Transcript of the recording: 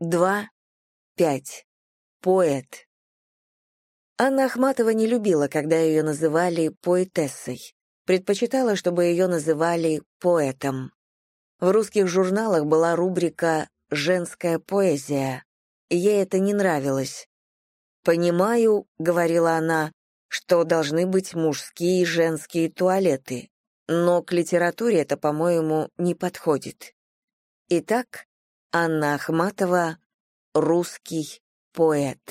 два, пять. Поэт. Анна Ахматова не любила, когда ее называли поэтессой. Предпочитала, чтобы ее называли поэтом. В русских журналах была рубрика «Женская поэзия». Ей это не нравилось. «Понимаю», — говорила она, — «что должны быть мужские и женские туалеты, но к литературе это, по-моему, не подходит». Итак, Анна Ахматова — русский поэт.